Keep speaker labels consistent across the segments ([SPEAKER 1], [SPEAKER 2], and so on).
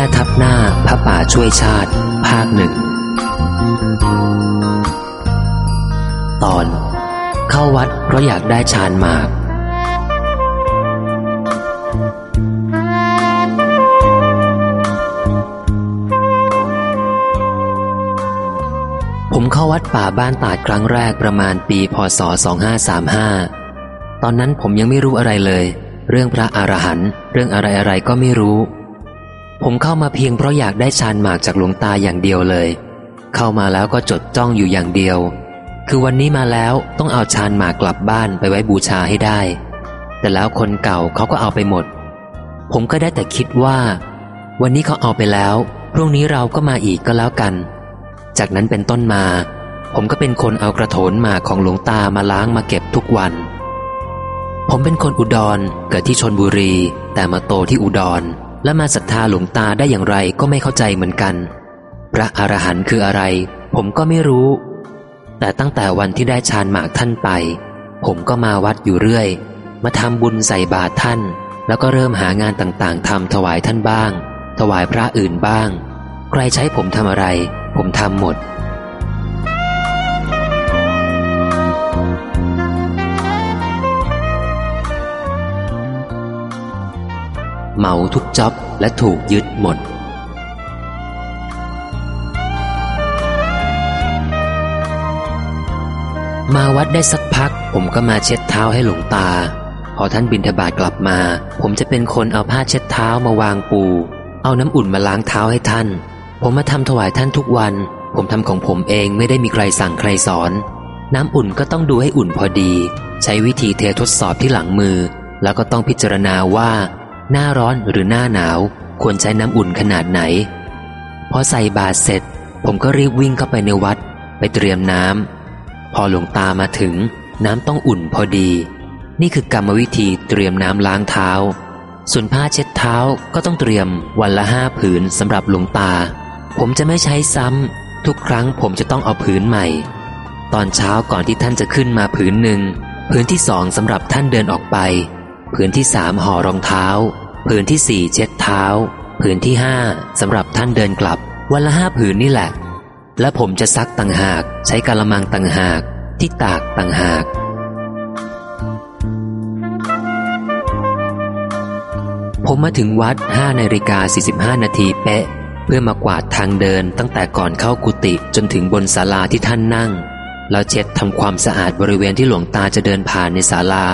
[SPEAKER 1] แม่ทับหน้าพระป่าช่วยชาติ ภาคหนึ่ง ตอน เข้าวัดเพราะอยากได้ฌานมาก ผมเข้าวัดป่าบ้านตาดครั้งแรกประมาณปีพศ 2535 ตอนนั้นผมยังไม่รู้อะไรเลย เรื่องพระอรหันต์เรื่องอะไรอะไรก็ไม่รู้ ผมเข้ามาเพียงเพราะอยากได้ฌานหมากจากหลวงตาอย่างเดียวเลย เข้ามาแล้วก็จดจ้องอยู่อย่างเดียว คือวันนี้มาแล้วต้องเอาฌานหมากกลับบ้านไปไว้บูชาให้ได้ แต่แล้วคนเก่าเขาก็เอาไปหมด ผมก็ได้แต่คิดว่า วันนี้เขาเอาไปแล้ว พรุ่งนี้เราก็มาอีกก็แล้วกัน จากนั้นเป็นต้นมา ผมก็เป็นคนเอากระโถนหมากของหลวงตามาล้างมาเก็บทุกวันผมเป็นคนอุดรเกิดที่ชนบุรี แต่มาโตที่อุดร และมาศรัทธาหลวงตาได้อย่างไรก็ไม่เข้าใจเหมือนกัน พระอรหันต์คืออะไร ผมก็ไม่รู้ แต่ตั้งแต่วันที่ได้ฌานหมากท่านไป ผมก็มาวัดอยู่เรื่อย มาทำบุญใส่บาตรท่าน แล้วก็เริ่มหางานต่างๆทำถวายท่านบ้าง ถวายพระอื่นบ้าง ใครใช้ผมทำอะไร ผมทำหมด เหมาทุกจ็อบและถูกยึดหมด มาวัดได้สักพัก ผมก็มาเช็ดเท้าให้หลวงตา พอท่านบินทบาทกลับมา ผมจะเป็นคนเอาผ้าเช็ดเท้ามาวางปู เอาน้ำอุ่นมาล้างเท้าให้ท่าน ผมมาทำถวายท่านทุกวัน ผมทำของผมเองไม่ได้มีใครสั่งใครสอน น้ำอุ่นก็ต้องดูให้อุ่นพอดี ใช้วิธีเททดสอบที่หลังมือ แล้วก็ต้องพิจารณาว่า หน้าร้อนหรือหน้าหนาว ควรใช้น้ำอุ่นขนาดไหน พอใส่บาตรเสร็จ ผมก็รีบวิ่งเข้าไปในวัด ไปเตรียมน้ำพอหลวงตามาถึง น้ำต้องอุ่นพอดี นี่คือกรรมวิธีเตรียมน้ำล้างเท้า ส่วนผ้าเช็ดเท้าก็ต้องเตรียมวันละห้าผืนสำหรับหลวงตา ผมจะไม่ใช้ซ้ำทุกครั้งผมจะต้องเอาผืนใหม่ ตอนเช้าก่อนที่ท่านจะขึ้นมาผืนหนึ่งผืนที่สองสำหรับท่านเดินออกไปผืนที่สามห่อรองเท้า ผืนที่สี่เช็ดเท้า ผืนที่ห้าสำหรับท่านเดินกลับ วันละห้าผืนนี่แหละ และผมจะซักต่างหาก ใช้กะละมังต่างหาก ที่ตากต่างหากผมมาถึงวัด5นาฬิกา45 นาทีเป๊ะ เพื่อมากวาดทางเดินตั้งแต่ก่อนเข้ากุฏิจนถึงบนศาลาที่ท่านนั่ง แล้วเช็ดทำความสะอาดบริเวณที่หลวงตาจะเดินผ่านในศาลา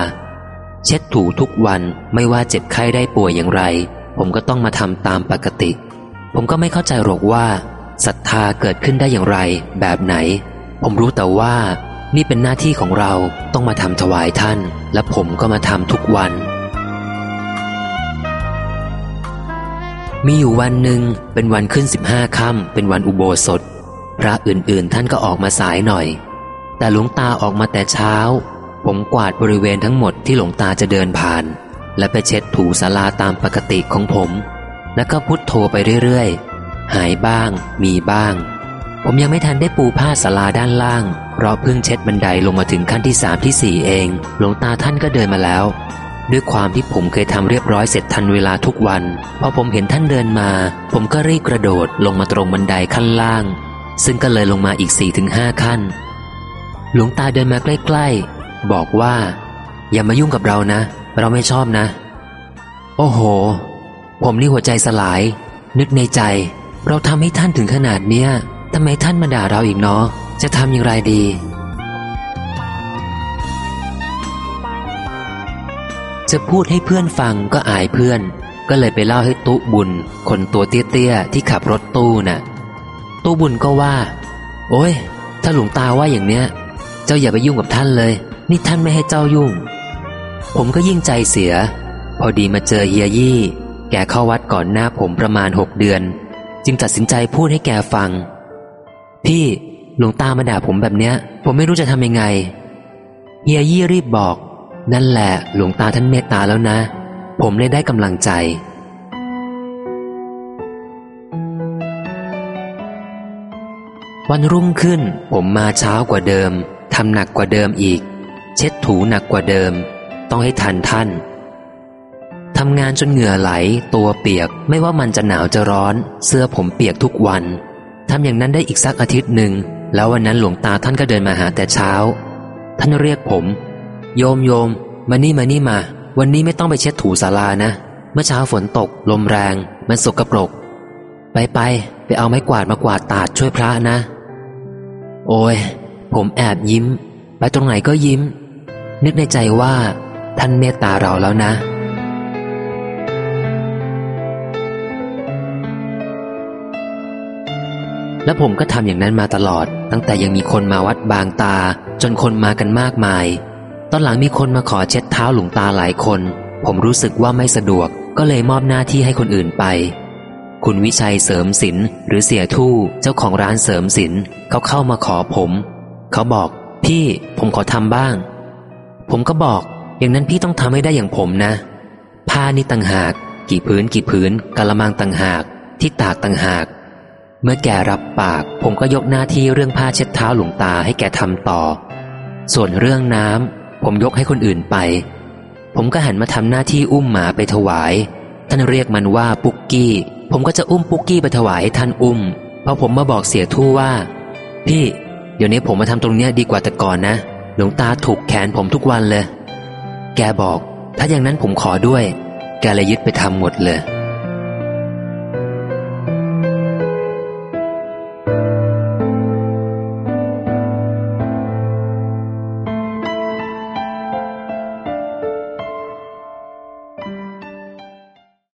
[SPEAKER 1] เช็ดถูทุกวันไม่ว่าเจ็บไข้ได้ป่วยอย่างไร ผมก็ต้องมาทำตามปกติ ผมก็ไม่เข้าใจหรอกว่าศรัทธาเกิดขึ้นได้อย่างไร แบบไหน ผมรู้แต่ว่านี่เป็นหน้าที่ของเราต้องมาทำถวายท่าน และผมก็มาทำทุกวัน มีอยู่วันหนึ่งเป็นวันขึ้นสิบห้าค่ำเป็นวันอุโบสถ พระอื่นๆท่านก็ออกมาสายหน่อย แต่หลวงตาออกมาแต่เช้า ผมกวาดบริเวณทั้งหมดที่หลวงตาจะเดินผ่าน และไปเช็ดถูสาลาตามปกติของผม แล้วก็พุทโธไปเรื่อยๆ หายบ้าง มีบ้าง ผมยังไม่ทันได้ปูผ้าสาลาด้านล่าง เพราะเพิ่งเช็ดบันไดลงมาถึงขั้นที่สามที่สี่เอง หลวงตาท่านก็เดินมาแล้ว ด้วยความที่ผมเคยทำเรียบร้อยเสร็จทันเวลาทุกวัน พอผมเห็นท่านเดินมา ผมก็รีบกระโดดลงมาตรงบันไดขั้นล่าง ซึ่งก็เลยลงมาอีกสี่ถึงห้าขั้น หลวงตาเดินมาใกล้ๆ บอกว่า อย่ามายุ่งกับเรานะ เราไม่ชอบนะ โอ้โห ผมนี่หัวใจสลาย นึกในใจ เราทำให้ท่านถึงขนาดเนี้ยทำไมท่านมาด่าเราอีกเนาะจะทำอย่างไรดีจะพูดให้เพื่อนฟังก็อายเพื่อน ก็เลยไปเล่าให้ตุบุญ คนตัวเตี้ยๆที่ขับรถตู้น่ะตู้บุญก็ว่า โอ้ยถ้าหลวงตาว่าอย่างเนี้ย เจ้าอย่าไปยุ่งกับท่านเลย นี่ท่านไม่ให้เจ้ายุ่ง ผมก็ยิ่งใจเสีย พอดีมาเจอเฮียยี่ แกเข้าวัดก่อนหน้าผมประมาณหกเดือน จึงตัดสินใจพูดให้แกฟัง พี่หลวงตามาด่าผมแบบเนี้ย ผมไม่รู้จะทำยังไง เฮียยี่รีบบอก นั่นแหละหลวงตาท่านเมตตาแล้วนะ ผมเลยได้กำลังใจวันรุ่งขึ้นผมมาเช้ากว่าเดิม ทำหนักกว่าเดิมอีก เช็ดถูหนักกว่าเดิม ต้องให้ทันท่านทำงานจนเหงื่อไหล ตัวเปียกไม่ว่ามันจะหนาวจะร้อน เสื้อผมเปียกทุกวันทำอย่างนั้นได้อีกสักอาทิตย์หนึ่ง แล้ววันนั้นหลวงตาท่านก็เดินมาหาแต่เช้า ท่านเรียกผม โยมโยม มานี่มานี่มา วันนี้ไม่ต้องไปเช็ดถูศาลานะ เมื่อเช้าฝนตก ลมแรง มันสกรปรก ไปไปไปเอาไม้กวาดมากวาดตาดช่วยพระนะ โอ้ยผมแอบยิ้ม ไปตรงไหนก็ยิ้ม นึกในใจว่าท่านเมตตาเราแล้วนะ และผมก็ทำอย่างนั้นมาตลอด ตั้งแต่ยังมีคนมาวัดบางตา จนคนมากันมากมาย ตอนหลังมีคนมาขอเช็ดเท้าหลวงตาหลายคน ผมรู้สึกว่าไม่สะดวก ก็เลยมอบหน้าที่ให้คนอื่นไป คุณวิชัยเสริมศิลป์หรือเสียทู่เจ้าของร้านเสริมศิลป์เขาเข้ามาขอผม เขาบอก พี่ผมขอทำบ้าง ผมก็บอก อย่างนั้นพี่ต้องทำให้ได้อย่างผมนะ ผ้านี่ต่างหาก กี่พื้นกี่พื้นกะละมังต่างหาก ที่ตากต่างหาก เมื่อแกรับปาก ผมก็ยกหน้าที่เรื่องผ้าเช็ดเท้าหลวงตาให้แกทำต่อ ส่วนเรื่องน้ำผมยกให้คนอื่นไป ผมก็หันมาทำหน้าที่อุ้มหมาไปถวาย ท่านเรียกมันว่าปุกกี้ ผมก็จะอุ้มปุกกี้ไปถวายให้ท่านอุ้มพราะผมมาบอกเสียทู่ว่า พี่ เดี๋ยวนี้ผมมาทำตรงเนี้ยดีกว่าแต่ก่อนนะ หลวงตาถูกแขนผมทุกวันเลย แกบอก ถ้าอย่างนั้นผมขอด้วย แกเลยยึดไปทำหมดเลย